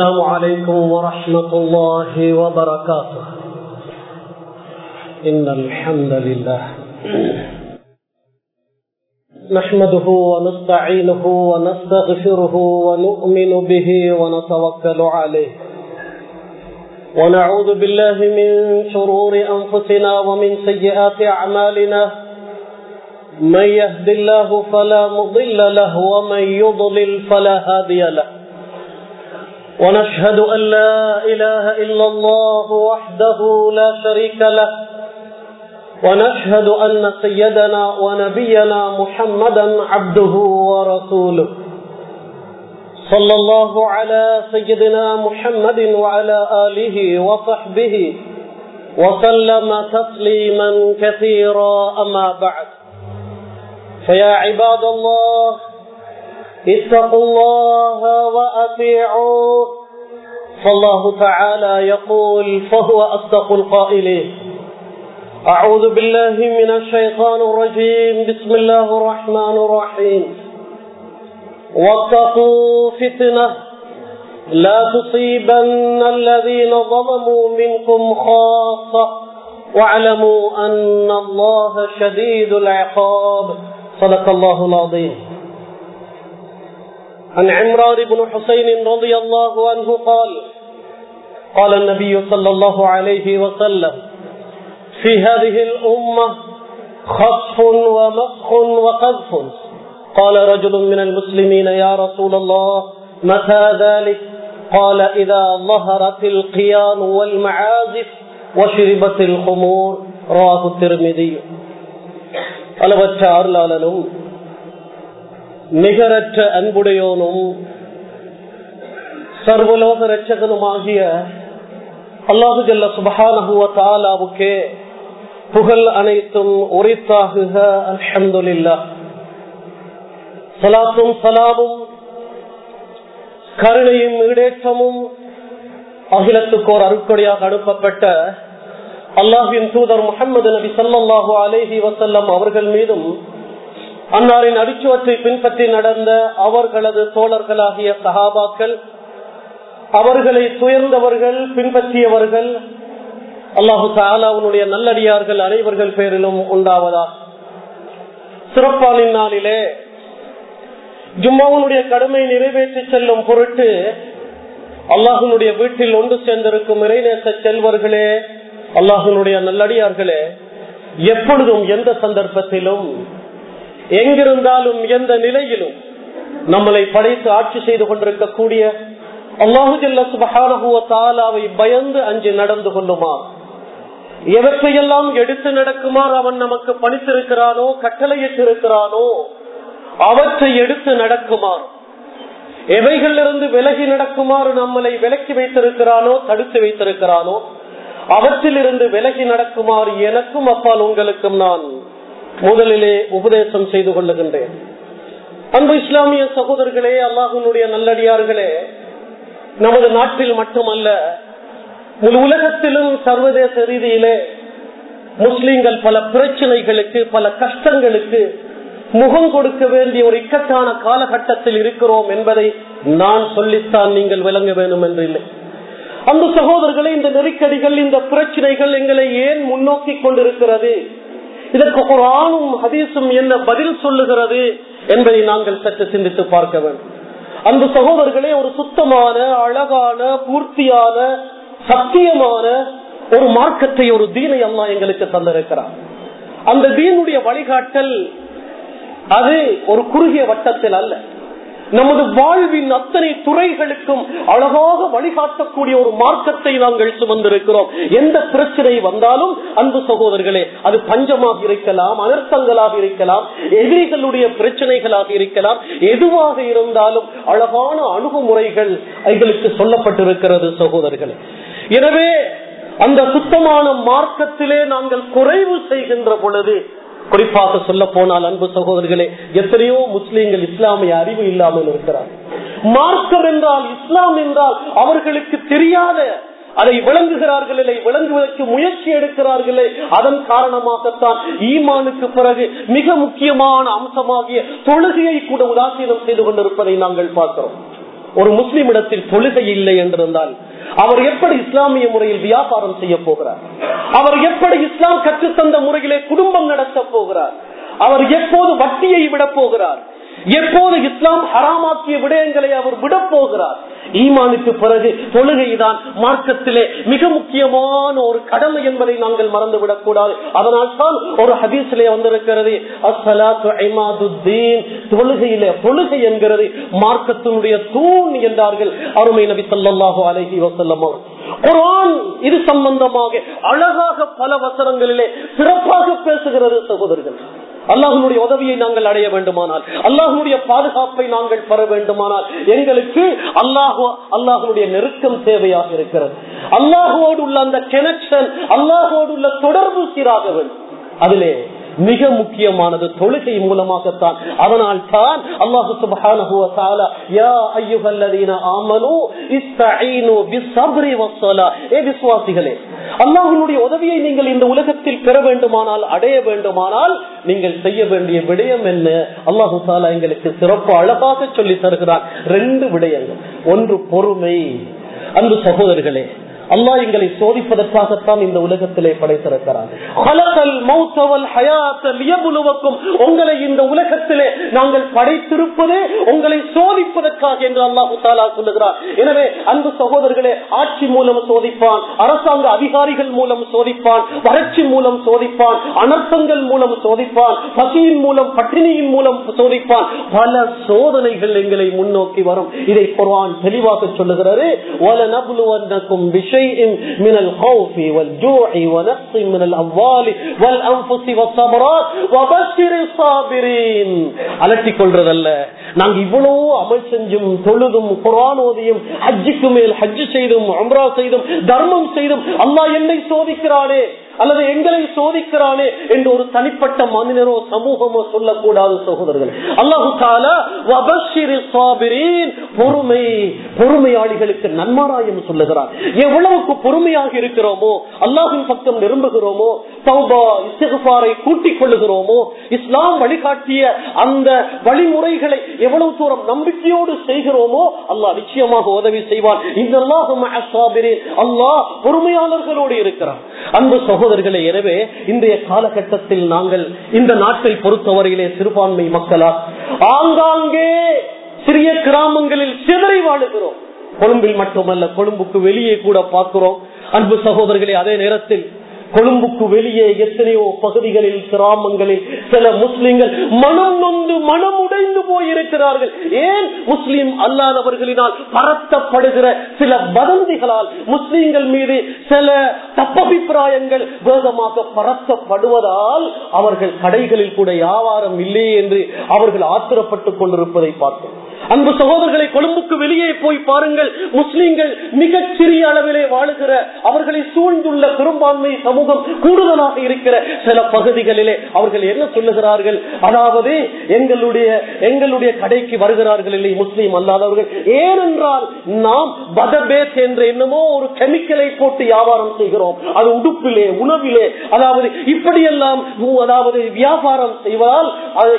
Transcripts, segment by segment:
السلام عليكم ورحمة الله وبركاته. إن الحمد لله. نحمده ونستعينه ونستغفره ونؤمن به ونتوكل عليه. ونعوذ بالله من شرور أنفسنا ومن سيئات أعمالنا. من يهد الله فلا مضل له ومن يضلل فلا هادي له. ونشهد أن لا إله إلا الله وحده لا شريك له. ونشهد أن سيدنا ونبينا محمدا عبده ورسوله. صلى الله على سيدنا محمد وعلى آله وصحبه وسلم تسليما كثيرا. أما بعد فيا عباد الله اتقوا الله وأطيعوه. فالله تعالى يقول فهو أصدق القائلين. أعوذ بالله من الشيطان الرجيم. بسم الله الرحمن الرحيم. واتقوا فتنة. لا تصيبن الذين ظلموا منكم خاصة. واعلموا أن الله شديد العقاب. صدق الله العظيم. عن عمران بن حسين رضي الله عنه قال قال النبي صلى الله عليه وسلم في هذه الأمة خصف ومسخ وقذف قال رجل من المسلمين يا رسول الله متى ذلك قال إذا ظهرت القيان والمعازف وشربت الخمور رواه الترمذي அளவற்ற அருளாளனும் நிகரற்ற அன்புடையோனும் சர்வலோக ரட்சகனுமாகிய அல்லாஹு ஜல்ல சுபஹானஹுவ தாலாவுக்கே புகழ் அனைத்தும் உரித்தாகுக. அல்ஹம்துலில்லா சலாத்தும் சலாமும் கருணையும் ஈடேற்றமும் அகிலத்துக்கோர் அருக்கொடையாக அனுப்பப்பட்ட அல்லாஹின் தூதர் முகமது நபி சல்லாஹூ அலேஹி வசல்லம் அவர்கள் மீதும் அன்னாரின் அடிச்சுவற்றை பின்பற்றி நடந்த அவர்களது தோழர்களாகிய சகாபாக்கள் அவர்களை துயர்ந்தவர்கள் பின்பற்றியவர்கள் அல்லாஹு தாலாவுடைய நல்லடியார்கள் அனைவர்கள் பேரிலும் உண்டாவதா சிறப்பானின் நாளிலே ஜும்மாவுடைய கடமை நிறைவேற்றி செல்லும் பொருட்டு அல்லாஹனுடைய வீட்டில் ஒன்று சேர்ந்திருக்கும் இறைநேச செல்வர்களே அல்லாஹனுடைய நல்லடியார்களே எப்பொழுதும் எந்த சந்தர்ப்பத்திலும் எங்கிருந்தாலும் எந்த நிலையிலும் நம்மளை படைத்து ஆட்சி செய்து கொண்டிருக்கக்கூடிய அல்லாஹு ஜல்ல பயந்து அஞ்சு நடந்து கொள்ளுமா? எவற்றையெல்லாம் எடுத்து நடக்குமாறு அவன் நமக்கு பணித்திருக்கிறானோ கட்டளையிட்டிருக்கிறானோ அவற்றை எடுத்து நடக்குமாறு எவைகளிலிருந்து விலகி நடக்குமாறு நம்மளை விலக்கி வைத்திருக்கிறானோ தடுத்து வைத்திருக்கிறானோ அவற்றிலிருந்து விலகி நடக்குமாறு எனக்கும் அப்பால் உங்களுக்கும் நான் முதலிலே உபதேசம் செய்து கொள்ளுகின்றேன். அன்பு இஸ்லாமிய சகோதரர்களே அல்லாஹனுடைய நல்லடியார்களே நமது நாட்டில் மட்டுமல்ல முழு உலகத்திலும் சர்வதேச ரீதியிலே முஸ்லிம்கள் பல பிரச்சனைகளுக்கு பல கஷ்டங்களுக்கு முகம் கொடுக்க வேண்டிய ஒரு இக்கட்டான காலகட்டத்தில் இருக்கிறோம் என்பதை நான் சொல்லித்தான் நீங்கள் விளங்க வேண்டும் என்று இல்லை. அந்த சகோதரர்களை இந்த நெருக்கடிகள் இந்த பிரச்சனைகள் எங்களை ஏன் முன்னோக்கி கொண்டிருக்கிறது? இதற்கு குரானும் ஆணும் ஹதீசும் என்ன பதில் சொல்லுகிறது என்பதை நாங்கள் சற்று சிந்தித்து பார்க்க வேண்டும். அந்த சகோதரர்களே ஒரு சுத்தமான அழகான பூர்த்தியான சத்தியமான ஒரு மார்க்கத்தை ஒரு தீனை அம்மா எங்களுக்கு தந்திருக்கிறார். அந்த தீனுடைய வழிகாட்டல் அது ஒரு குறுகிய வட்டத்தில் அல்ல. நமது வாழ்வின் அத்தனை துறைகளுக்கும் அழகாக வழிகாட்டக்கூடிய ஒரு மார்க்கத்தை நாங்கள் சுமந்திருக்கிறோம். எந்த பிரச்சனை வந்தாலும் அன்பு சகோதரர்களே அது பஞ்சமாக இருக்கலாம் அனர்த்தங்களாக இருக்கலாம் எதிரிகளுடைய பிரச்சனைகளாக இருக்கலாம் எதுவாக இருந்தாலும் அழகான அணுகுமுறைகள் எங்களுக்கு சொல்லப்பட்டிருக்கிறது சகோதரர்களே. எனவே அந்த சுத்தமான மார்க்கத்திலே நாங்கள் குறைவு செய்கின்ற பொழுது குறிப்பாக சொல்ல போனால் அன்பு சகோதரர்களே எத்தனையோ முஸ்லீம்கள் இஸ்லாமிய அறிவு இல்லாமல் இருக்கிறார் மார்க்கம் என்றால் இஸ்லாம் என்றால் அவர்களுக்கு தெரியாத அதை விளங்குகிறார்கள் இல்லை விளங்குவதற்கு முயற்சி எடுக்கிறார்களே அதன் காரணமாகத்தான் ஈமானுக்கு பிறகு மிக முக்கியமான அம்சமாகிய தொழுகையை கூட உதாசீனம் செய்து கொண்டிருப்பதை நாங்கள் பார்க்கிறோம். ஒரு முஸ்லிம் இடத்தில் தொழுகை இல்லை என்றிருந்தால் அவர் எப்படி இஸ்லாமிய முறையில் வியாபாரம் செய்ய போகிறார்? அவர் எப்படி இஸ்லாம் கற்றுத்தந்த முறையிலே குடும்பம் நடத்த போகிறார்? அவர் எப்போது வட்டியை விட போகிறார்? எப்போது இஸ்லாம் ஹராமாக்கிய விடயங்களை அவர் விட போகிறார்? ஈமானுக்கு பிறகு தொழுகைதான் மார்க்கத்திலே மிக முக்கியமான ஒரு கடமை என்பதை நாங்கள் மறந்துவிடக் கூடாது. அதனால் தான் ஒரு ஹதீஸிலே வந்திருக்கிறது தொழுகையில தொழுகை என்கிறது மார்க்கத்தினுடைய தூண் என்றார்கள் அருமை நபி சொல்லாஹோ அலஹி வசல்லம் குரான் இது சம்பந்தமாக அழகாக பல வசனங்களிலே சிறப்பாக பேசுகிறது சகோதரர்கள். அல்லாஹனுடைய உதவியை நாங்கள் அடைய வேண்டுமானால் அல்லாஹனுடைய பாதுகாப்பை நாங்கள் பெற வேண்டுமானால் எங்களுக்கு அல்லாஹு அல்லாஹனுடைய நெருக்கம் தேவையாக இருக்கிறது. அல்லாஹோடு உள்ள அந்த கனெக்ஷன் அல்லாஹோடு உள்ள தொடர்பு சீராக வேண்டும். அதிலே மிக முக்கியமானது தொழுகை மூலமாகத்தான். அதனால் தான் அல்லாஹு விசுவாசிகளே உதவியை நீங்கள் இந்த உலகத்தில் பெற வேண்டுமானால் அடைய வேண்டுமானால் நீங்கள் செய்ய வேண்டிய விடயம் என்ன? அல்லாஹு எங்களுக்கு சிறப்பு அழகாக சொல்லி தருகிறார். ரெண்டு விடயங்கள். ஒன்று பொறுமை. அன்பு சகோதரர்களே அல்லா எங்களை சோதிப்பதற்காகத்தான் இந்த உலகத்திலே படைத்திருக்கிறார் உங்களை இந்த உலகத்திலே நாங்கள் படைத்திருப்பதே உங்களை சோதிப்பதற்காக என்று அல்லாஹு சொல்லுகிறார். எனவே அன்பு சகோதரர்களே ஆட்சி மூலம் சோதிப்பான் அரசாங்க அதிகாரிகள் மூலம் சோதிப்பான் வறட்சி மூலம் சோதிப்பான் அனர்த்தங்கள் மூலம் சோதிப்பான் பசியின் மூலம் பட்டினியின் மூலம் சோதிப்பான். பல சோதனைகள் எங்களை முன்னோக்கி வரும். இதை குரான் தெளிவாக சொல்லுகிறது. விஷய بِشَيْءٍ مِنَ الْخَوْفِ وَالْجُوعِ وَنَقْصٍ مِنَ الْأَمْوَالِ وَالْأَنفُسِ وَالثَّمَرَاتِ وَبَشِّرِ الصَّابِرِينَ அலட்டிக் கொள்றதல்ல நாங்க இவ்வளவு அமல் செஞ்சும் தொழுதும் குரான் ஓதியும் ஹஜ்ஜுக்கு மேல் ஹஜ்ஜு செய்தும் அம்ரா செய்தும் தர்மம் செய்தும் அல்லாஹ் என்னை சோதிக்கிறானே அல்லது எங்களை சோதிக்கிறானே என்று ஒரு தனிப்பட்ட மனிதரோ சமூகமோ சொல்லக்கூடாது சகோதரர்கள். அல்லாஹு பொறுமை பொறுமையாளிகளுக்கு நன்மாராயம் சொல்லுகிறார். எவ்வளவுக்கு பொறுமையாக இருக்கிறோமோ அல்லாஹின் பக்கம் நிரும்புகிறோமோ கூட்டிக் கொள்ளுகிறோமோ? இஸ்லாம் வழிகாட்டிய அந்த வழிமுறைகளை எவ்வளவு தூரம் நம்பிக்கையோடு செய்கிறோமோ அல்லாஹ் நிச்சயமாக உதவி செய்வான். இந்த அல்லாஹ் பொறுமையாளர்களோடு இருக்கிறார் அன்பு சகோதரர்களை எனவே இன்றைய காலகட்டத்தில் நாங்கள் இந்த நாட்டை பொறுத்தவரையிலே சிறுபான்மை மக்களா ஆங்காங்கே சிறிய கிராமங்களில் சிதறி வாழுகிறோம். கொழும்பில் மட்டுமல்ல கொழும்புக்கு வெளியே கூட பார்க்கிறோம். அன்பு சகோதரர்களே அதே நேரத்தில் கொழும்புக்கு வெளியே எத்தனையோ பகுதிகளில் கிராமங்களில் சில முஸ்லிம்கள் மனம் நொந்து மனம் உடைந்து போயிருக்கிறார்கள். ஏன் முஸ்லிம் அல்லாதவர்களினால் பரத்தப்படுகிற சில வதந்திகளால் முஸ்லிம்கள் மீது சில தப்பபிப்பிராயங்கள் வேகமாக பரத்தப்படுவதால் அவர்கள் கடைகளில் கூட வியாபாரம் இல்லையே என்று அவர்கள் ஆத்திரப்பட்டுக் கொண்டிருப்பதை பார்த்தோம். அன்பு சகோதரர்களை கொழும்புக்கு வெளியே போய் பாருங்கள். முஸ்லீம்கள் மிகச் சிறிய அளவிலே வாழுகிற அவர்களை சூழ்ந்துள்ள பெரும்பான்மை சமூகம் கூடுதலாக இருக்கிற சில பகுதிகளிலே அவர்கள் என்ன சொல்லுகிறார்கள்? அதாவது எங்களுடைய எங்களுடைய கடைக்கு வருகிறார்கள் இல்லை முஸ்லீம் அல்லாதவர்கள். ஏனென்றால் நாம் பதபேத் என்ற என்னமோ ஒரு கெமிக்கலை போட்டு வியாபாரம் செய்கிறோம். அது உடுப்பிலே உணவிலே அதாவது இப்படியெல்லாம் அதாவது வியாபாரம் செய்வதால்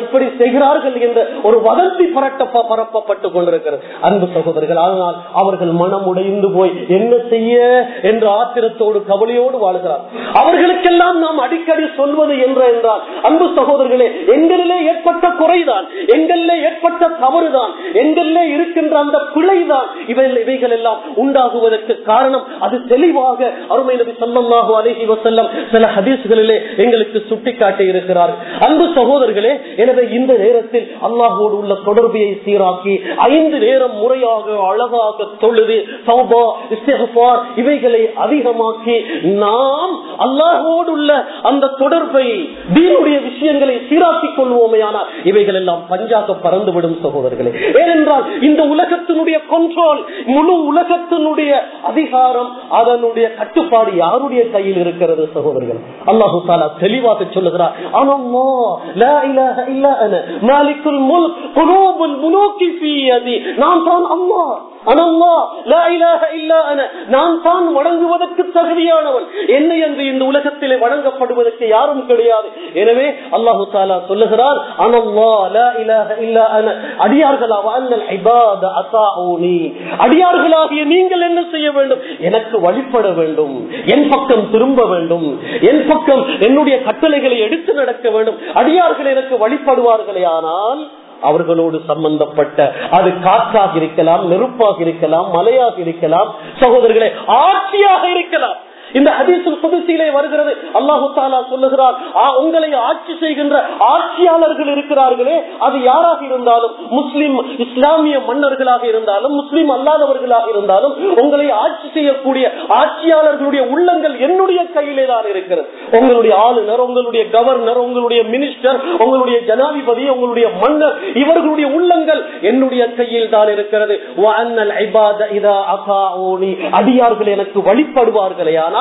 இப்படி செய்கிறார்கள் என்ற ஒரு வதந்தி பரட்ட பரப்ப பரப்பப்பட்டுக் கொண்டிருக்கிறது. அன்பு சகோதரர்கள் அதனால் அவர்கள் மனம் உடைந்து போய் என்ன செய்ய என்ற ஆத்திரத்தோடு கவலையோடு வாழ்கிறார். அவர்களுக்கெல்லாம் நாம் அடிக்கடி சொல்வது என்ற என்றால் அன்பு சகோதரர்களே எங்களிலே ஏற்பட்ட குறைதான் எங்களிலே ஏற்பட்ட தவறுதான் எங்களிலே இருக்கின்ற அந்த பிழைதான் இவை இவைகள் எல்லாம் உண்டாகுவதற்கு காரணம் அது தெளிவாக அருமை நபி சொல்லமாக அழகி வசல்லம் சில ஹதீஸ்களிலே எங்களுக்கு சுட்டிக்காட்டி இருக்கிறார் அன்பு சகோதரர்களே எனவே இந்த நேரத்தில் அல்லாஹோடு உள்ள தொடர்பையை சீராக்க ஐந்து நேரம் முறையாக அழகாக தொழுது சௌபா இஸ்திஃபார் இவைகளை அதிகமாக்கி நாம் அல்லாஹோடு உள்ள அந்த தொடர்பை தீனுடைய விஷயங்களை சீராக்கிக் கொள்வோமையானால் இவைகள் எல்லாம் பஞ்சாக பறந்துவிடும் சகோதரர்களே. ஏனென்றால் இந்த உலகத்தினுடைய கண்ட்ரோல் முழு உலகத்தினுடைய அதிகாரம் அதனுடைய கட்டுப்பாடு யாருடைய கையில் இருக்கிறது சகோதரர்கள்? அல்லாஹு தாலா தெளிவாக சொல்லுகிறார் மாலிக்குல் நான் தான் அம்மா. நான் தான் வணங்குவதற்கு தகுதியானவன். என்னை என்று இந்த உலகத்திலே வணங்கப்படுவதற்கு யாரும் கிடையாது. எனவே அல்லாஹு தாலா சொல்லுகிறார் அடியார்களாகிய நீங்கள் என்ன செய்ய வேண்டும்? எனக்கு வழிபட வேண்டும். என் பக்கம் திரும்ப வேண்டும். என் பக்கம் என்னுடைய கட்டளைகளை எடுத்து நடக்க வேண்டும். அடியார்கள் எனக்கு வழிபடுவார்களே ஆனால் அவர்களோடு சம்பந்தப்பட்ட அது காற்றாக இருக்கலாம் நெருப்பாக இருக்கலாம் மலையாக இருக்கலாம் சகோதரர்களே ஆட்சியாக இருக்கலாம். இந்த ஹதீசுல் புதுசிலே வருகிறது. அல்லாஹு தாலா சொல்லுகிறார் உங்களை ஆட்சி செய்கின்ற ஆட்சியாளர்கள் இருக்கிறார்களே அது யாராக இருந்தாலும் முஸ்லிம் இஸ்லாமிய மன்னர்களாக இருந்தாலும் முஸ்லிம் அல்லாதவர்களாக இருந்தாலும் உங்களை ஆட்சி செய்யக்கூடிய ஆட்சியாளர்களுடைய உள்ளங்கள் என்னுடைய கையிலே தான் இருக்கிறது. உங்களுடைய ஆளுநர் உங்களுடைய கவர்னர் உங்களுடைய மினிஸ்டர் உங்களுடைய ஜனாதிபதி உங்களுடைய மன்னர் இவர்களுடைய உள்ளங்கள் என்னுடைய கையில் தான் இருக்கிறது. அடியார்கள் எனக்கு வழிபடுவார்களே ஆனால்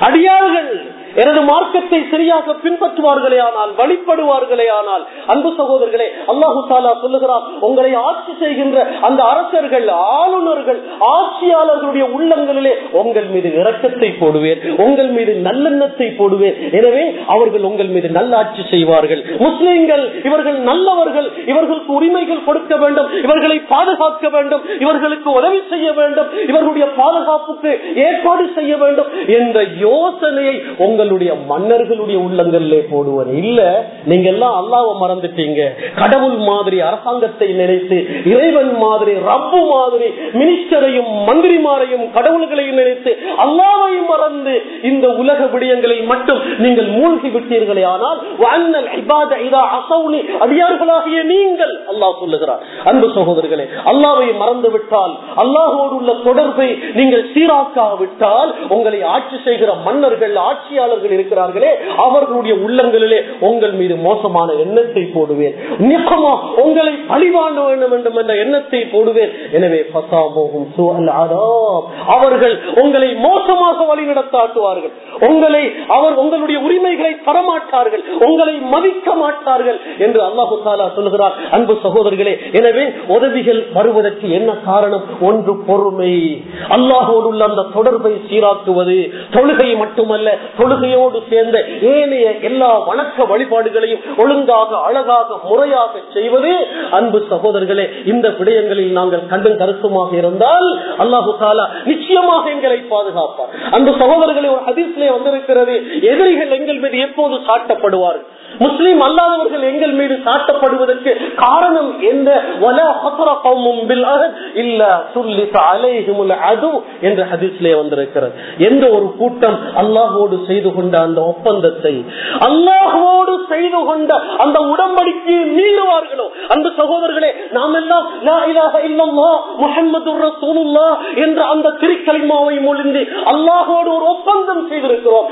அடியார்கள் எனது மார்க்கத்தை சரியாக பின்பற்றுவார்களே ஆனால் வழிபடுவார்களே ஆனால் அன்பு சகோதரர்களே அல்லாஹு தாலா சொல்லுகிறார் உங்களை ஆட்சி செய்கின்ற அந்த அரசர்கள் ஆளுநர்கள் ஆட்சியாளர்களுடைய உள்ளங்களிலே உங்கள் மீது இரக்கத்தை போடுவேன் உங்கள் மீது நல்லெண்ணத்தை போடுவேன். எனவே அவர்கள் உங்கள் மீது நல்லாட்சி செய்வார்கள். முஸ்லிம்கள் இவர்கள் நல்லவர்கள் இவர்களுக்கு உரிமைகள் கொடுக்க வேண்டும் இவர்களை பாதுகாக்க வேண்டும் இவர்களுக்கு உதவி செய்ய வேண்டும் இவர்களுடைய பாதுகாப்புக்கு ஏற்பாடு செய்ய வேண்டும் என்ற யோசனையை உங்கள் உங்களுடைய மன்னர்களுடைய உள்ளங்களிலே போடுவது இல்ல நீங்க எல்லாம் அல்லாவ மறந்துட்டீங்க. கடவுள் மாதிரி அரசாங்கத்தை நினைத்து இறைவன் மாதிரி ரப்பு மாதிரி மினிஸ்டரையும் மந்திரிமாரையும் கடவுள்களையும் நினைத்து அல்லாவையும் மறந்து இந்த உலக விடயங்களில் மட்டும் நீங்கள் மூழ்கி விட்டீர்களே. ஆனால் அடியார்களாகிய நீங்கள் அல்லாஹ் சொல்லுகிறார். அன்பு சகோதரர்களே அல்லாவை மறந்து விட்டால் அல்லாஹோடு உள்ள தொடர்பை நீங்கள் சீராக்காவிட்டால் உங்களை ஆட்சி செய்கிற மன்னர்கள் ஆட்சியாளர் பொறியாளர்கள் இருக்கிறார்களே அவர்களுடைய உள்ளங்களிலே உங்கள் மீது மோசமான எண்ணத்தை போடுவேன். நிச்சயமா உங்களை பழிவாண்ட வேண்டும் வேண்டும் என்ற எண்ணத்தை போடுவேன். எனவே அவர்கள் உங்களை மோசமாக வழிநடத்தாட்டுவார்கள். உங்களை அவர் உங்களுடைய உரிமைகளை தரமாட்டார்கள். உங்களை மதிக்க மாட்டார்கள் என்று அல்லாஹு தாலா சொல்லுகிறார். அன்பு சகோதரர்களே எனவே உதவிகள் வருவதற்கு என்ன காரணம்? ஒன்று பொறுமை. அல்லாஹோடு உள்ள அந்த தொடர்பை சீராக்குவது தொழுகை மட்டுமல்ல தொழுகையோடு சேர்ந்த ஏனைய எல்லா வணக்க வழிபாடுகளையும் ஒழுங்காக அழகாக முறையாக செய்வது அன்பு சகோதரர்களே இந்த விடயங்களில் நாங்கள் கண்டும் கருத்துமாக இருந்தால் அல்லாஹு தாலா நிச்சயமாக எங்களை பாதுகாப்பார். அன்பு சகோதரர்களை ஒரு அதிர்ச்சியிலே வந்திருக்கிறது. எதிரிகள் எங்கள் மீது எப்போது சாட்டப்படுவார்கள்? முஸ்லீம் அல்லாதவர்கள் எங்கள் மீது சாட்டப்படுவதற்கு காரணம் என்ன என்ற ஹதீஸ்லே வந்திருக்கிறது. எந்த ஒரு கூட்டம் அல்லாஹோடு செய்து கொண்ட அந்த ஒப்பந்தத்தை அல்லாஹோடு செய்து கொண்ட அந்த உடம்படிக்கையை மீறுவார்களோ அந்த சகோதரர்களே நாம் எல்லாம் முகமது ரசூலுல்லா என்ற அந்த திருக்கலிமாவை மொழிந்து அல்லாஹோடு ஒரு ஒப்பந்தம் செய்திருக்கிறோம்.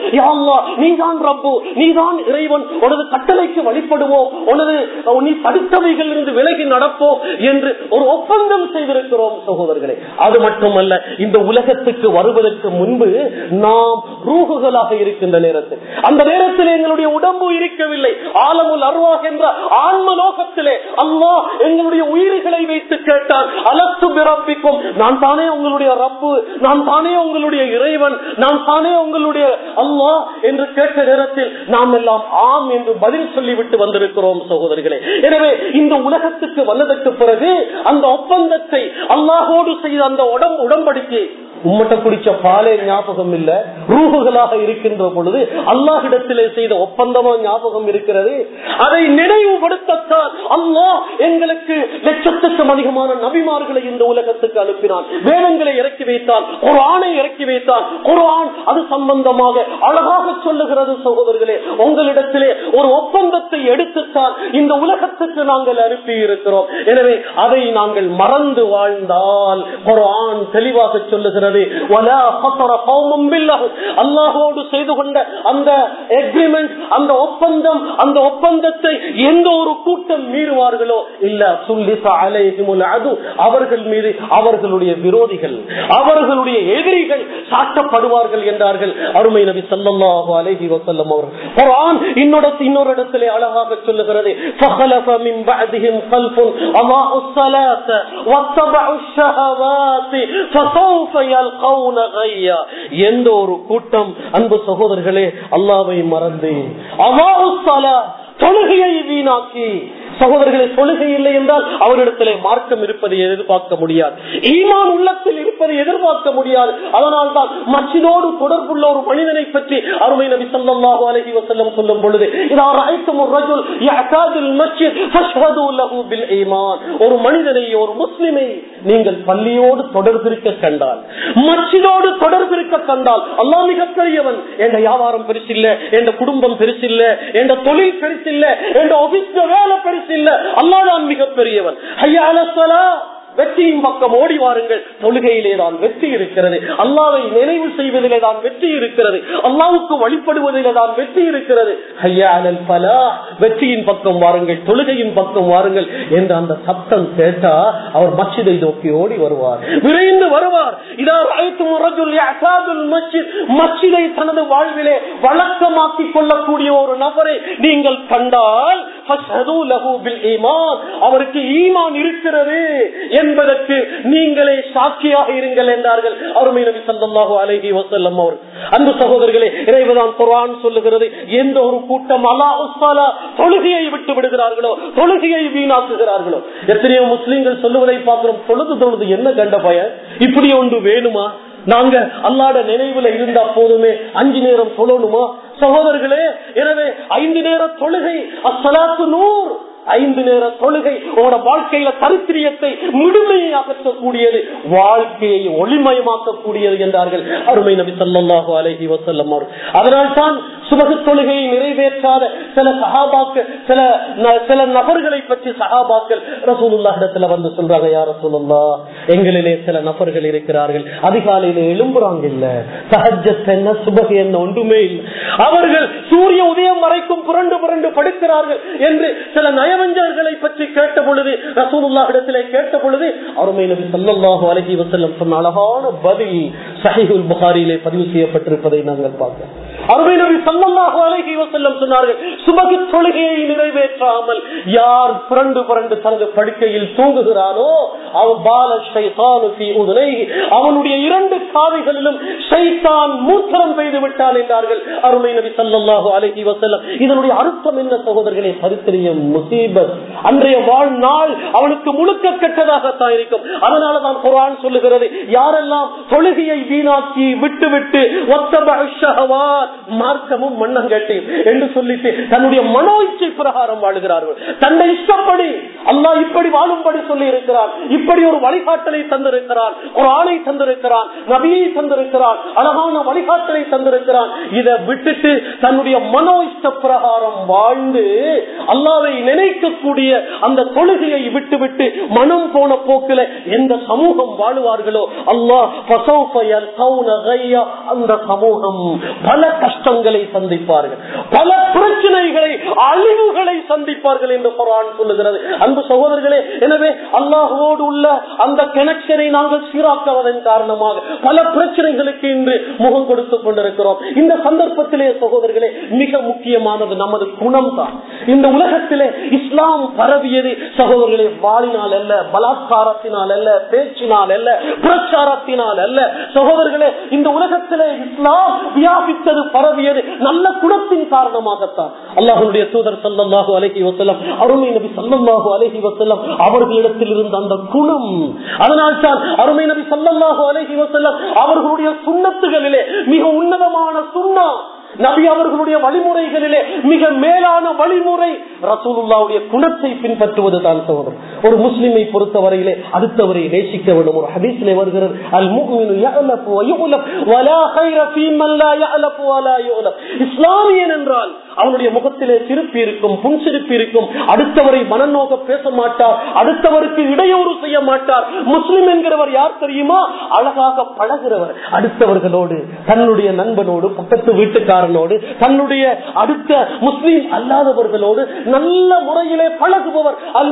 நீதான் ரப்பு நீதான் இறைவன் உனது கட்டளைக்கு வழிபடுவோம் உனது நீ படித்தவைகள் இருந்து விலகி நடப்போம் என்று ஒரு ஒப்பந்தம் செய்திருக்கிறோம் சகோதரர்களே. அது மட்டுமல்ல இந்த உலகத்துக்கு வருவதற்கு முன்பு நாம் ரூகுகளாக இருக்கின்ற நேரத்தில். அந்த நேரத்தில் எங்களுடைய உடம்பு இருக்கவில்லை. ஆலமுல் அருவாக என்ற ஆன்ம லோகத்திலே அல்லா எங்களுடைய உயிர்களை வைத்து கேட்டால் அலத்து பிறப்பிக்கும். நான் தானே உங்களுடைய ரப்பு. நான் தானே உங்களுடைய இறைவன். நான் தானே உங்களுடைய அல்லா என்று கேட்ட நேரத்தில் நாம் எல்லாம் ஆம் என்று பதில் சொல்லிவிட்டு வந்திருக்கிறோம் சகோதரிகளே. எனவே இந்த உலகத்துக்கு வந்ததற்கு பிறகு அந்த ஒப்பந்தத்தை அல்லாஹோடு செய்த அந்த உடம்பு உடம்படிக்கை உம்மட்ட குடிச்ச பாலே ஞாபகம் இல்ல. ரூகுகளாக இருக்கின்ற பொழுது அல்லாஹிடத்திலே செய்த ஒப்பந்தமா ஞாபகம் இருக்கிறது. அதை நினைவுபடுத்தத்தான் அல்லாஹ் எங்களுக்கு லட்சத்துக்கும் அதிகமான நபிமார்களை இந்த உலகத்துக்கு அனுப்பினான். வேதங்களை இறக்கி வைத்தான் ஒரு ஆணை இறக்கி வைத்தான் ஒரு ஆண் அது சம்பந்தமாக அழகாக சொல்லுகிறது சகோதரர்களே உங்களிடத்திலே ஒரு ஒப்பந்தத்தை எடுத்துத்தான் இந்த உலகத்துக்கு நாங்கள் அனுப்பி இருக்கிறோம் எனவே அதை நாங்கள் மறந்து வாழ்ந்தால் ஒரு ஆண் தெளிவாக சொல்லுகிறது. சொல்லுகிறது "வலா خطر قوم بالله." அல்லாஹ்வோடு செய்து கொண்ட அந்த எக்ரிமெண்ட் அந்த ஒப்பந்தம் அந்த ஒப்பந்தத்தை எந்த ஒரு கூட்டம் மீறுவார்களோ இல்ல சுல்லிச அலைஹிமுல் அது அவர்கள் மீது அவர்களுடைய விரோதிகள் அவர்களுடைய எதிரிகள் சாட்டப்படுவார்கள் என்றார்கள் அருமை நபி ஸல்லல்லாஹு அலைஹி வஸல்லம் அவர்கள் குர்ஆன் இன்னொரு இன்னொரு இடத்திலே அழகாக சொல்லுகிறது فخلف من بعدهم خلف اضاعوا الصلاه واتبعوا الشهوات فسوف يلقون غيا எந்த ஒரு கூட்டம்? அன்பு சகோதரர்களே அல்லாவை மறந்து அல்லாஹு தொழுகையை வீணாக்கி. சகோதரர்களை சொல்லுகை இல்லை என்றால் அவரிடத்திலே மார்க்கம் இருப்பதை எதிர்பார்க்க முடியாது. ஈமான் உள்ளத்தில் இருப்பதை எதிர்பார்க்க முடியாது. அதனால் தான் மச்சிதோடு தொடர்புள்ள ஒரு மனிதனை பற்றி அருமை நபி சொல்லாஹு அலஹி வசல்லம் சொல்லும் பொழுது ஒரு மனிதனை ஒரு முஸ்லிமை நீங்கள் பள்ளியோடு தொடர்பிருக்க கண்டால் மச்சிதோடு தொடர்பிருக்க கண்டால் அல்லா மிக பெரியவன். என்ற வியாபாரம் பெருசில்ல என்ற குடும்பம் பெருசில்ல என்ற தொழில் பெருசில்ல என்ற ஆபீஸ் வேலை பெருசு இல்ல. அல்லாதான் மிகப்பெரியவன். ஐயா அலசலா வெற்றியின் பக்கம் ஓடி வாருங்கள். தொழுகையிலே தான் வெற்றி இருக்கிறது. அல்லாவை நினைவு செய்வதிலே தான் வெற்றி இருக்கிறது. அல்லாவுக்கு வழிபடுவதிலே தான் வெற்றி இருக்கிறது. ஐயா பலா வெற்றியின் பக்கம் வாருங்கள். தொழுகையின் பக்கம் வாருங்கள் என்று அந்த சத்தம் கேட்டா அவர் மச்சிதை நோக்கி ஓடி வருவார். விரைந்து வருவார். இதார் மச்சிதை தனது வாழ்விலே வழக்கமாக்கி கொள்ளக்கூடிய ஒரு நபரை நீங்கள் கண்டால் அவருக்கு ஈமான் இருக்கிறது என்பதற்கு நீங்களே சாட்சியாக இருங்கள் என்றார்கள். அருமை நபி சந்தமாக அழகி வசல்லம் அவர். அன்பு சகோதரர்களே இறைவதான் குரான் சொல்லுகிறது. எந்த ஒரு கூட்டம் அலா உஸ்தாலா தொழுகையை விட்டு விடுகிறார்களோ தொழுகையை வீணாக்குகிறார்களோ. எத்தனையோ முஸ்லீம்கள் சொல்லுவதை பார்க்கிறோம். தொழுது தொழுது என்ன கண்ட பயன்? இப்படி ஒன்று வேணுமா? நாங்க அல்லாட நினைவுல இருந்தா போதுமே. அஞ்சு நேரம் சொல்லணுமா சகோதரர்களே எனவே ஐந்து நேர தொழுகை அசலாத்து நூறு ஐந்து நேர தொழுகை உங்களோட வாழ்க்கையில தரித்திரியத்தை முழுமையை அகற்றக்கூடியது வாழ்க்கையை ஒளிமயமாக்கக்கூடியது என்றார்கள் அருமை நபி சல்லாஹு அலஹி வசல்லம் அவர் அதனால் தான் சுபக தொழுகையை நிறைவேற்றாத சில சகாபாக்கள் சில சில நபர்களை பற்றி சகாபாக்கள் ரசூலுல்லா இடத்துல வந்து சொல்றாங்க யார சொல்லா எங்களிலே சில நபர்கள் இருக்கிறார்கள். அதிகாலையில எழும்புறாங்க இல்ல சஹஜத் என்ன சுபகு என்ன ஒன்றுமே இல்லை. அவர்கள் சூரிய உதயம் வரைக்கும் புரண்டு புரண்டு படுக்கிறார்கள் என்று சில நயவஞ்சர்களை பற்றி கேட்ட பொழுது ரசூலுல்லா இடத்திலே கேட்ட பொழுது அருமை நபி சல்லாஹு அலஹி வசல்லம் சொன்ன அழகான பதில் சஹிஹுல் புகாரியிலே பதிவு செய்யப்பட்டிருப்பதை நாங்கள் பார்க்கிறோம் அருமை நபி சல்லல்லாஹு அழகி வஸல்லம் சொன்னார்கள் சுபகு தொழுகையை நிறைவேற்றாமல் யார் புரண்டு புரண்டு தனது படுக்கையில் தூங்குகிறானோ அவன் பால ஷைத்தானு ஃபீ அவனுடைய இரண்டு காதைகளிலும் ஷைத்தான் மூத்திரம் பெய்து விட்டான் என்றார்கள் அருமை நபி சல்லல்லாஹு அழகி வசல்லம் இதனுடைய அர்த்தம் என்ன சகோதரர்களை? பரித்திரியம் முசீபத். அன்றைய வாழ்நாள் அவனுக்கு முழுக்க கெட்டதாகத்தான் இருக்கும். அதனால தான் குரான் சொல்லுகிறது யாரெல்லாம் தொழுகையை வீணாக்கி விட்டுவிட்டு மார்க்கமும் மண்ணங்கட்டி என்று சொல்லிட்டு தன்னுடைய மனோ இச்சை பிரகாரம் வாழுகிறார்கள். தன்னை இஷ்டப்படி அல்லா இப்படி வாழும்படி சொல்லி இருக்கிறார் இப்படி ஒரு வழிகாட்டலை தந்திருக்கிறார் ஒரு ஆணை தந்திருக்கிறார் நபியை தந்திருக்கிறார் அழகான வழிகாட்டலை தந்திருக்கிறார் இதை விட்டுட்டு தன்னுடைய மனோ இஷ்ட பிரகாரம் வாழ்ந்து அல்லாவை நினைக்கக்கூடிய அந்த தொழுகையை விட்டு விட்டு மனம் போன போக்கில எந்த சமூகம் வாழுவார்களோ அல்லா அந்த சமூகம் பல கஷ்டங்களை சந்திப்பார்கள். பல பிரச்சனைகளை அழிவுகளை சந்திப்பார்கள் என்று குரான் சொல்லுகிறது. அன்பு சகோதரர்களே எனவே அல்லாஹுவோடு உள்ள அந்த கனெக்ஷனை நாங்கள் சீராக்குவதன் காரணமாக பல பிரச்சனைகளுக்கு இன்று முகம் கொடுத்துக் கொண்டிருக்கிறோம். இந்த சந்தர்ப்பத்திலே சகோதரர்களே மிக முக்கியமானது நமது குணம் தான் இந்த உலகத்திலே இஸ்லாம் பரவியது சகோதரர்களே வாழினால் அல்ல பலாத்காரத்தினால் அல்ல பேச்சினால் அல்ல பிரச்சாரத்தினால் அல்ல. சகோதரர்களே இந்த உலகத்திலே இஸ்லாம் வியாபித்தது பரவியது. நல்ல குணத்தின் காரணமாகத்தான். அல்லாஹனுடைய தூதர் சல்லாஹூ அலஹி வசலம் அருமை நபி சல்லாஹூ அலஹி வசலம் அவர்களிடத்தில் இருந்த அந்த குணம். அதனால் தான் அருமை நபி சல்லாஹூ அலஹி வசலம் அவர்களுடைய சுண்ணத்துகளிலே மிக உன்னதமான சுண்ணா. நபி அவர்களுடைய வழிமுறைகளிலே மிக மேலான வழிமுறை ரசூலுல்லாவுடைய குணத்தை பின்பற்றுவது தான் சகோதரர் ஒரு முஸ்லிமை பொறுத்தவரையிலே அடுத்தவரை நேசிக்க வேண்டும். ஒரு ஹதீஸிலே வருகிறது அல் இஸ்லாமியன் என்றால் அவனுடைய முகத்திலே திருப்பி இருக்கும் புன்சிரிப்பு இருக்கும். அடுத்தவரை மனநோக்க பேச மாட்டார் அடுத்தவருக்கு இடையூறு செய்ய மாட்டார். முஸ்லிம் என்கிறவர் யார் தெரியுமா? அழகாக பழகிறவர். அடுத்தவர்களோடு தன்னுடைய நண்பனோடு பக்கத்து வீட்டுக்காரனோடு தன்னுடைய அடுத்த முஸ்லீம் அல்லாதவர்களோடு நல்ல முறையிலே பழகுபவர். அல்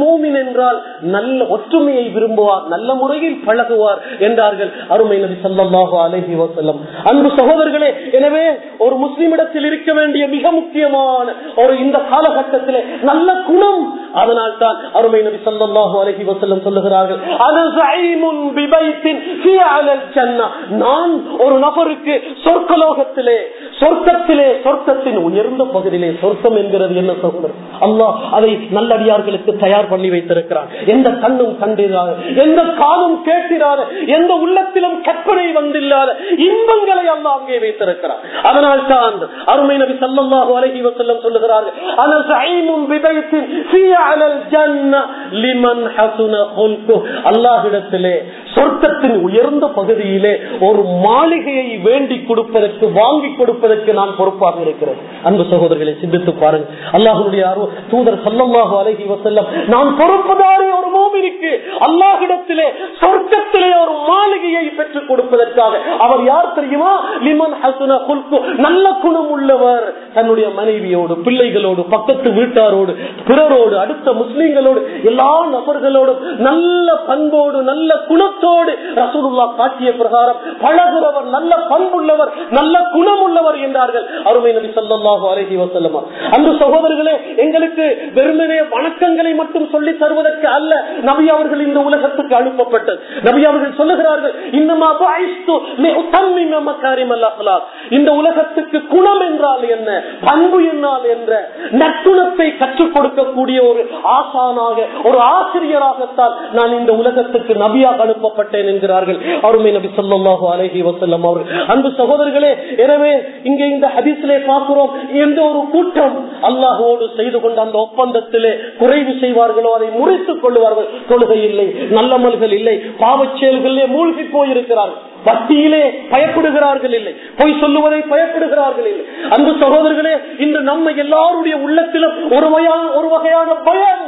மோமின் என்றால் நல்ல ஒற்றுமையை விரும்புவார் நல்ல முறையில் பழகுவார் என்றார்கள் அருமை நபி சல்லாஹு அலஹி வசல்லம் அன்பு சகோதரர்களே எனவே ஒரு முஸ்லிமிடத்தில் இருக்க வேண்டிய மிக முக்கியமான ஒரு இந்த காலகட்டத்திலே நல்ல குணம். அதனால் தான் அருமை நபி சல்லாஹு அலஹி வசல்லம் சொல்லுகிறார்கள் நான் ஒரு நபருக்கு சொர்க்கலோகத்திலே சொர்க்கத்திலே சொர்க்கத்தின் உயர்ந்த பகுதியிலே சொர்க்கம் என்கிறது என்ன சகோதரர்? அல்லாஹ் அதை நல்லடியார்களுக்கு தயார் பண்ணி வைத்திருக்கிறார். எந்த கண்ணும் கண்டிராத எந்த காலும் கேட்டிராத எந்த உள்ளத்திலும் கற்பனை வந்தில்லாத இன்பங்களை அல்லாஹ் அங்கே வைத்திருக்கிறார். அதனால் தான் அருமை நபி சல்லல்லாஹு அலைஹி வசல்லம் சொல்லுகிறார்கள் அல்லாஹிடத்திலே சொர்க்கத்தின் உயர்ந்த பகுதியிலே ஒரு மாளிகையை வேண்டி கொடுப்பதற்கு வாங்கி கொடுப்பதற்கு நான் பொறுப்பாக இருக்கிறேன். அன்பு சகோதரர்களை சிந்தித்து பாருங்க அல்லாஹனுடைய தூதர் சல்லல்லாஹு அழகி வசல்லம் நான் பொறுப்பதாரே ஒரு மோமினிக்கு. அல்லாஹிடத்திலே சொர்க்கத்திலே ஒரு மாளிகையை பெற்றுக் கொடுப்பதற்காக. அவர் யார் தெரியுமா? லிமன் ஹசுன குல்கு நல்ல குணம் உள்ளவர். தன்னுடைய மனைவியோடு பிள்ளைகளோடு பக்கத்து வீட்டாரோடு பிறரோடு அடுத்த முஸ்லீம்களோடு எல்லா நபர்களோடும் நல்ல பண்போடு நல்ல குணத்தோடு ரசூலுல்லா காட்டிய பிரகாரம் பழகுறவர் நல்ல பண்புள்ளவர் நல்ல குணம் உள்ளவர் என்றார்கள் அருமை நபி சொல்லாஹு அலஹி வசல்லமா அந்த சகோதரர்களே எங்களுக்கு வெறுமனே வணக்கங்களை மட்டும் சொல்லி தருவதற்கு அல்ல நபி அவர்கள் இந்த உலகத்துக்கு அனுப்பப்பட்டது. நபி அவர்கள் சொல்லுகிறார்கள் இன்னமா இந்த உலகத்துக்கு குணம் என்றால் என்ன? பண்பு என்னால் என்ற நற்குணத்தை கற்றுக் கொடுக்கக்கூடிய ஒரு ஆசானாக ஒரு ஆசிரியராகத்தான் நான் இந்த உலகத்துக்கு நபியாக அனுப்ப அனுப்பப்பட்டேன் என்கிறார்கள். அருமை நபி சொல்லாஹு அலஹி வசல்லம் அவர்கள். அன்பு சகோதரர்களே எனவே இங்கே இந்த ஹதீஸிலே பார்க்கிறோம் எந்த ஒரு கூட்டம் அல்லாஹோடு செய்து கொண்ட அந்த ஒப்பந்தத்திலே குறைவு செய்வார்களோ அதை முறித்துக் கொள்வார்கள் தொழுகை இல்லை நல்லமல்கள் இல்லை பாவச் செயல்களிலே மூழ்கி போயிருக்கிறார்கள். பக்தியிலே பயப்படுகிறார்கள் இல்லை பொய் சொல்லுவதை பயப்படுகிறார்கள் இல்லை. அன்பு சகோதரர்களே இன்று நம்ம எல்லாருடைய உள்ளத்திலும் ஒரு வகையான ஒரு வகையான பயம்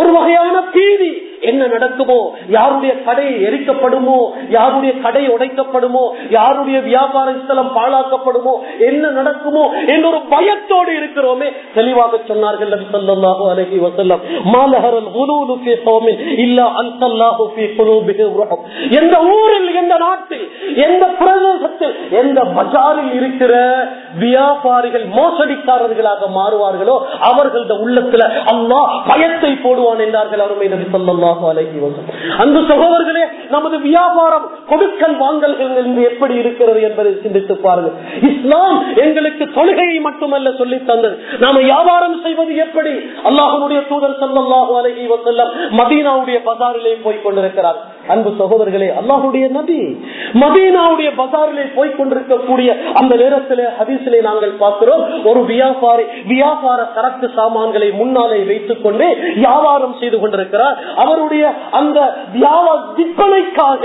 ஒரு வகையான பீதி என்ன நடக்குமோ யாருடைய கடை எரிக்கப்படுமோ யாருடைய கடை உடைக்கப்படுமோ யாருடைய வியாபார ஸ்தலம் பாழாக்கப்படுமோ என்ன நடக்குமோ என்ற ஒரு பயத்தோடு இருக்கிறோமே. தெளிவாக சொன்னார்கள் அலஹி வசல்லம் மாலஹரல் இல்லா அல்சல்லாஹு எந்த ஊரில் எந்த நாட்டில் எந்த பிரதேசத்தில் எந்த பஜாரில் இருக்கிற வியாபாரிகள் மோசடிக்காரர்களாக மாறுவார்களோ அவர்களது உள்ளத்துல அல்லாஹ் பயத்தை போடுவான் என்றார்கள் அருமை நபி சொல்லலாம் அந்த சகோதரர்களே நமது வியாபாரம் கொடுக்கல் வாங்கல்கள் எப்படி இருக்கிறது என்பதை சிந்தித்து பாருங்கள். இஸ்லாம் எங்களுக்கு தொழுகையை மட்டுமல்ல சொல்லி தந்தது. நாம வியாபாரம் செய்வது எப்படி? அல்லாஹனுடைய தூதர் சல்லாஹூ அலஹி வசல்லம் மதீனாவுடைய பசாரிலே போய் கொண்டிருக்கிறார். அன்பு சகோதரர்களே அல்லாஹுடைய நபி. மதீனாவுடைய பசாரிலே போய் கொண்டிருக்கக்கூடிய அந்த நேரத்தில் ஹதீசிலே நாங்கள் பார்க்கிறோம் ஒரு வியாபாரி வியாபார சரக்கு சாமான்களை முன்னாலே வைத்துக் கொண்டு வியாபாரம் செய்து கொண்டிருக்கிறார். அவருடைய அந்த வியாபார விற்பனைக்காக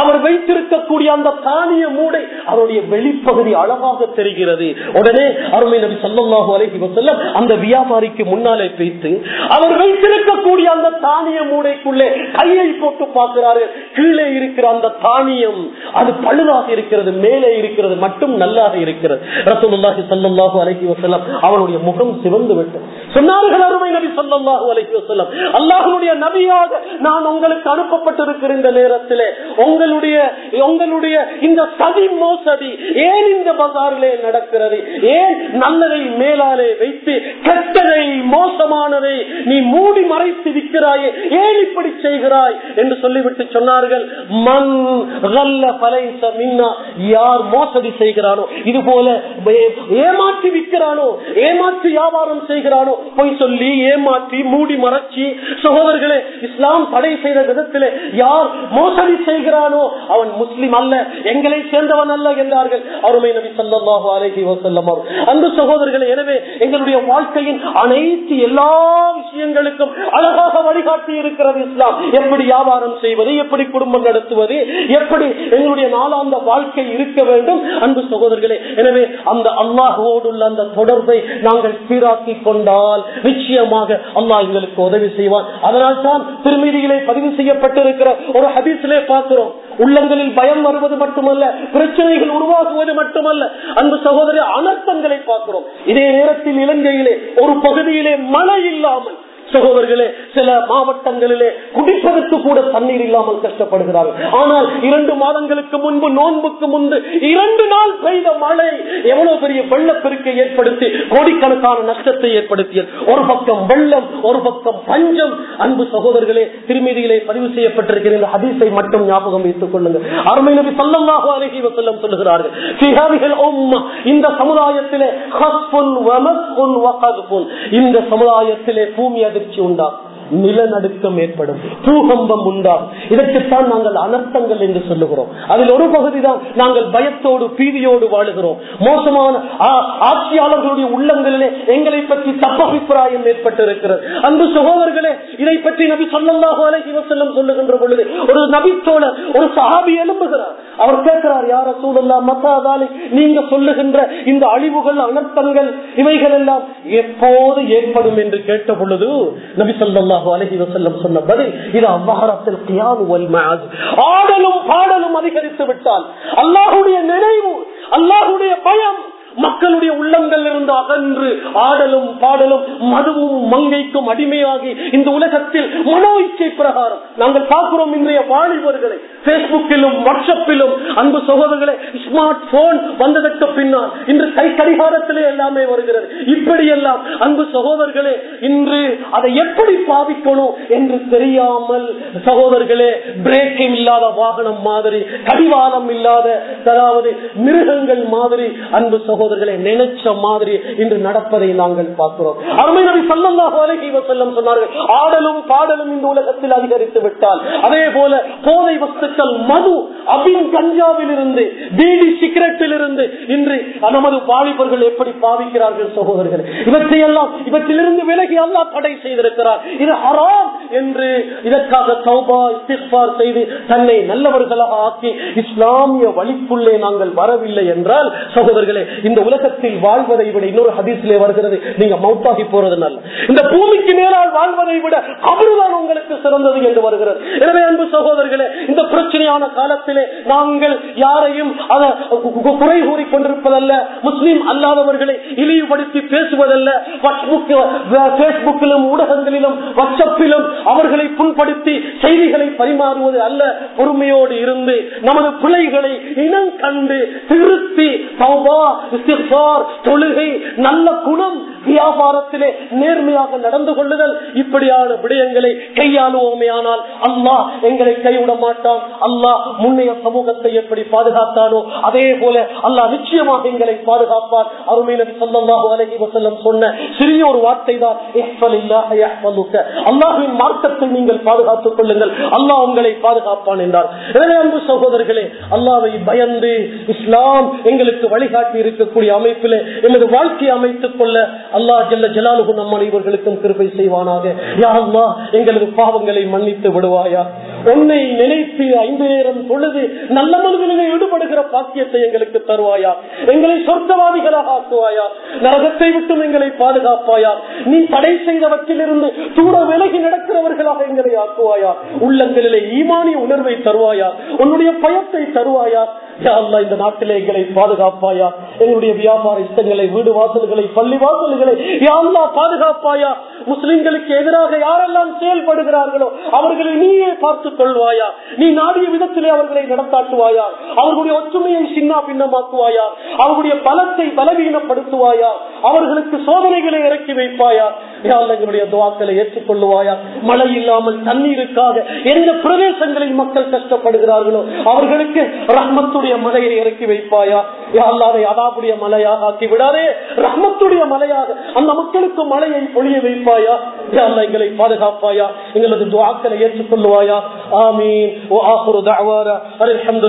அவர் வைத்திருக்கக்கூடிய அந்த தானிய மூடை அவருடைய வெளிப்பகுதி அழகாக தெரிகிறது. உடனே அருமை நபி சொல்லமாக அலைகி செல்லம் அந்த வியாபாரிக்கு முன்னாலே வைத்து அவர் வைத்திருக்கக்கூடிய அந்த தானிய மூடைக்குள்ளே கையை போட்டு பார்க்கிறார். பார்க்கிறார்கள் கீழே இருக்கிற அந்த தானியம் அது பழுதாக இருக்கிறது மேலே இருக்கிறது மட்டும் நல்லாக இருக்கிறது. ரசூலுல்லாஹி சல்லாஹூ அலைஹி வசல்லம் அவனுடைய முகம் சிவந்து விட்டு சொன்னார்கள் அருமை நபி ஸல்லல்லாஹு அலைஹி வசல்லம் அல்லாஹனுடைய நபியாக நான் உங்களுக்கு அனுப்பப்பட்டிருக்கிற இந்த நேரத்திலே உங்களுடைய உங்களுடைய இந்த சதி மோசடி ஏன் இந்த பசாரிலே நடக்கிறது? ஏன் நல்லதை மேலாலே வைத்து கெட்டதை மோசமானதை நீ மூடி மறைத்து விற்கிறாயே? ஏன் இப்படி செய்கிறாய்? என்று சொல்லிவிட்டு எடுத்து சொன்னார்கள் மண் யார் மோசடி செய்கிறானோ இது போல ஏமாற்றி விற்கிறானோ ஏமாற்றி வியாபாரம் செய்கிறானோ போய் சொல்லி ஏமாற்றி மூடி மறைச்சி சகோதரர்களே இஸ்லாம் தடை செய்த விதத்திலே யார் மோசடி செய்கிறானோ அவன் முஸ்லிம் அல்ல எங்களை சேர்ந்தவன் அல்ல என்றார்கள். அருமை நபி சல்லாஹு அலஹி வசல்லம் அந்த சகோதரர்களே எனவே எங்களுடைய வாழ்க்கையின் அனைத்து எல்லா விஷயங்களுக்கும் அழகாக வழிகாட்டி இருக்கிறது இஸ்லாம். எப்படி வியாபாரம் செய்வது? எப்படி குடும்பம் நடத்துவது எப்படி எங்களுடைய நாளாந்த வாழ்க்கை இருக்க வேண்டும்? அன்பு சகோதரர்களே எனவே அந்த அல்லாஹோடு உள்ள அந்த தொடர்பை நாங்கள் சீராக்கி கொண்டால் நிச்சயமாக அல்லாஹ் எங்களுக்கு உதவி செய்வான். அதனால் தான் திருமதியிலே பதிவு செய்யப்பட்டிருக்கிற ஒரு ஹபீஸ்லே பார்க்கிறோம். உள்ளங்களில் பயம் வருவது மட்டுமல்ல பிரச்சனைகள் உருவாகுவது மட்டுமல்ல. அன்பு சகோதரி அனர்த்தங்களை பார்க்கிறோம். இதே நேரத்தில் இலங்கையிலே ஒரு பகுதியிலே மழை இல்லாமல் சகோதரர்களே சில மாவட்டங்களிலே குடிப்பதற்கு கூட தண்ணீர் இல்லாமல் கஷ்டப்படுகிறார்கள். ஆனால் இரண்டு மாதங்களுக்கு முன்பு நோன்புக்கு முன்பு இரண்டு நாள் பெய்த மழை எவ்வளவு பெரிய வெள்ளப்பெருக்கை ஏற்படுத்தி கோடிக்கணக்கான நஷ்டத்தை ஏற்படுத்தியது. ஒரு பக்கம் வெள்ளம் ஒரு பக்கம் பஞ்சம். அன்பு சகோதரர்களே திருமதியிலே பதிவு செய்யப்பட்டிருக்கிற இந்த ஹதீஸை மட்டும் ஞாபகம் வைத்துக் கொள்ளுங்கள். அருமை நபி சொல்லமாக அழகி வசல்லம் சொல்லுகிறார்கள் இந்த சமுதாயத்திலே இந்த சமுதாயத்திலே பூமி அதிர்ச்சி உண்டாகும் நிலநடுக்கம் ஏற்படும். பூகம்பம் உண்டாகும் இதற்குத்தான் நாங்கள் அனர்த்தங்கள் என்று சொல்லுகிறோம். அதில் ஒரு பகுதி தான் நாங்கள் பயத்தோடு பீதியோடு வாழுகிறோம். மோசமான ஆட்சியாளர்களுடைய உள்ளங்களிலே எங்களை பற்றி தப்பபிப்பிராயம் ஏற்பட்டிருக்கிறது. அன்பு சகோதரர்களே இதை பற்றி நபி சொல்லல்லாஹு அலைஹி வஸல்லம் சொல்லுகின்ற பொழுது ஒரு நபித்தோழர் ஒரு சஹாபி எழும்புகிறார். அவர் கேட்கிறார் யார சூழல்லா மசாதாலி நீங்க சொல்லுகின்ற இந்த அழிவுகள் அனர்த்தங்கள் இவைகள் எல்லாம் எப்போது ஏற்படும் என்று கேட்ட பொழுது நபி சொல்லாஹு அலஹி வசல்லம் சொன்ன பதில் இது அவ்வகாரத்தில் ஆடலும் பாடலும் அதிகரித்து விட்டால் அல்லாஹுடைய நினைவு அல்லாஹுடைய பயம் மக்களுடைய உள்ளங்கள் இருந்து அகன்று ஆடலும் பாடலும் மதுவும் மங்கைக்கும் அடிமையாகி இந்த உலகத்தில் மனோ இச்சை பிரகாரம் நாங்கள் பார்க்கிறோம் இன்றைய வாலிபர்களை. பேஸ்புக்கிலும் வாட்ஸ்அப்பிலும் அன்பு சகோதரர்களே ஸ்மார்ட் போன் வந்ததற்கு பின்னால் இன்று கை கடிகாரத்திலே எல்லாமே வருகிறது. இப்படியெல்லாம் அன்பு சகோதரர்களே இன்று அதை எப்படி பாவிக்கணும் என்று தெரியாமல் சகோதரர்களே பிரேக்கிங் இல்லாத வாகனம் மாதிரி கடிவாளம் இல்லாத அதாவது மிருகங்கள் மாதிரி அன்பு சகோதரர்களை நினைச்ச மாதிரி இன்று நடப்பதை நாங்கள் பார்க்கிறோம். அருமை நபி ஸல்லல்லாஹு அலைஹி வசல்லம் சொன்னார்கள் ஆடலும் பாடலும் இந்த உலகத்தில் அதிகரித்து விட்டால் அதே போல போதை வஸ்துக்கள் மது அபின் கஞ்சாவில் இருந்து பீடி சிகரெட்டில் இருந்து இன்று நமது வாலிபர்கள் எப்படி பாவிக்கிறார்கள் சகோதரர்கள்? இவற்றையெல்லாம் இவற்றிலிருந்து விலகி அல்லா தடை செய்திருக்கிறார். இது ஹராம் என்று இதற்காக சௌபா இஸ்திஃபார் செய்து தன்னை நல்லவர்களாக ஆக்கி இஸ்லாமிய வழிக்குள்ளே நாங்கள் வரவில்லை என்றால் சகோதரர்களே இந்த இந்த உலகத்தில் வாழ்வதை விட இன்னொரு ஹதீஸ்லே வருகிறது. நீங்க மௌத்தாகி போறது நல்ல. இந்த பூமிக்கு மேலால் வாழ்வதை விட அவருதான் உங்களுக்கு சிறந்தது என்று வருகிறது. எனவே அன்பு சகோதரர்களே இந்த பிரச்சனையான காலத்திலே நாங்கள் யாரையும் அதை குறை கூறி கொண்டிருப்பதல்ல முஸ்லீம் அல்லாதவர்களை இழிவுபடுத்தி பேசுவதல்ல. பேஸ்புக்கிலும் ஊடகங்களிலும் வாட்ஸ்அப்பிலும் அவர்களை புண்படுத்தி செய்திகளை பரிமாறுவது அல்ல. பொறுமையோடு இருந்து நமது பிள்ளைகளை இனம் கண்டு திருத்தி தௌபா, தொழுகை நல்ல குணம் வியாபாரத்திலே நேர்மையாக நடந்து கொள்ளுதல். இப்படியான விடயங்களை கையாளுவோமே ஆனால் அல்லாஹ் எங்களை கைவிட மாட்டான். அல்லாஹ் முன்னைய சமூகத்தை எப்படி பாதுகாத்தானோ அதே போல அல்லாஹ் நிச்சயமாக எங்களை பாதுகாப்பான். அருமை நபி ஸல்லல்லாஹு அலைஹி சொன்ன சிறிய ஒரு வார்த்தை தான் அல்லாஹின் மார்க்கத்தை நீங்கள் பாதுகாத்துக் கொள்ளுங்கள். அல்லாஹ் உங்களை பாதுகாப்பான் என்றார். எனவே அன்பு சகோதரர்களே அல்லாவை பயந்து இஸ்லாம் எங்களுக்கு வழிகாட்டி இருக்கக்கூடிய அமைப்பிலே எமது வாழ்க்கையை அமைத்துக் கொள்ள அல்லாஹ் ஜல்ல ஜலாலுகு நம் அனைவர்களுக்கும் கிருபை செய்வானாக. யாருமா எங்களது பாவங்களை மன்னித்து விடுவாயா. உன்னை நினைத்து ஐந்து நேரம் தொழுது நல்ல மனிதனிலே ஈடுபடுகிற பாக்கியத்தை எங்களுக்கு தருவாயா. எங்களை சொர்க்கவாதிகளாக ஆக்குவாயா. நரகத்தை விட்டும் எங்களை பாதுகாப்பாயா. நீ தடை செய்தவற்றிலிருந்து தூர விலகி நடக்கிறவர்களாக எங்களை ஆக்குவாயா. உள்ளங்களிலே ஈமானிய உணர்வை தருவாயா. உன்னுடைய பயத்தை தருவாயா. யா இந்த நாட்டிலே எங்களை பாதுகாப்பாயா. எங்களுடைய வியாபார இஷ்டங்களை வீடு வாசல்களை பள்ளி வாசல்களை யா பாதுகாப்பாயா? முஸ்லிம்களுக்கு எதிராக யாரெல்லாம் செயல்படுகிறார்களோ அவர்களை நீயே பார்த்துக் கொள்வாயா? நீ நாடிய விதத்திலே அவர்களை நடத்தாட்டுவாயா? அவர்களுடைய ஒற்றுமையை சின்ன பின்னமாக்குவாயா? அவர்களுடைய பலத்தை பலவீனப்படுத்துவாயா? அவர்களுக்கு சோதனைகளை இறக்கி வைப்பாயா? யா எங்களுடைய துவாக்களை ஏற்றுக்கொள்ளுவாயா? மழை இல்லாமல் தண்ணீருக்காக எந்த பிரதேசங்களில் மக்கள் கஷ்டப்படுகிறார்களோ அவர்களுக்கு ரஹ்மத்துடைய மழையை இறக்கி வைப்பாயா? யா அதை மலையாக ஆக்கி விடாதே. ரஹ்மத்துடைய மலையாக. அந்த மக்களுக்கு மலையை பொழிய வைப்பாயா? எங்களை பாதுகாப்பாயா? எங்களது துவாக்களை ஏற்றுக்கொள்ளுவாயா? ஆமீன். ஓ ஆகுரு தஅவானா.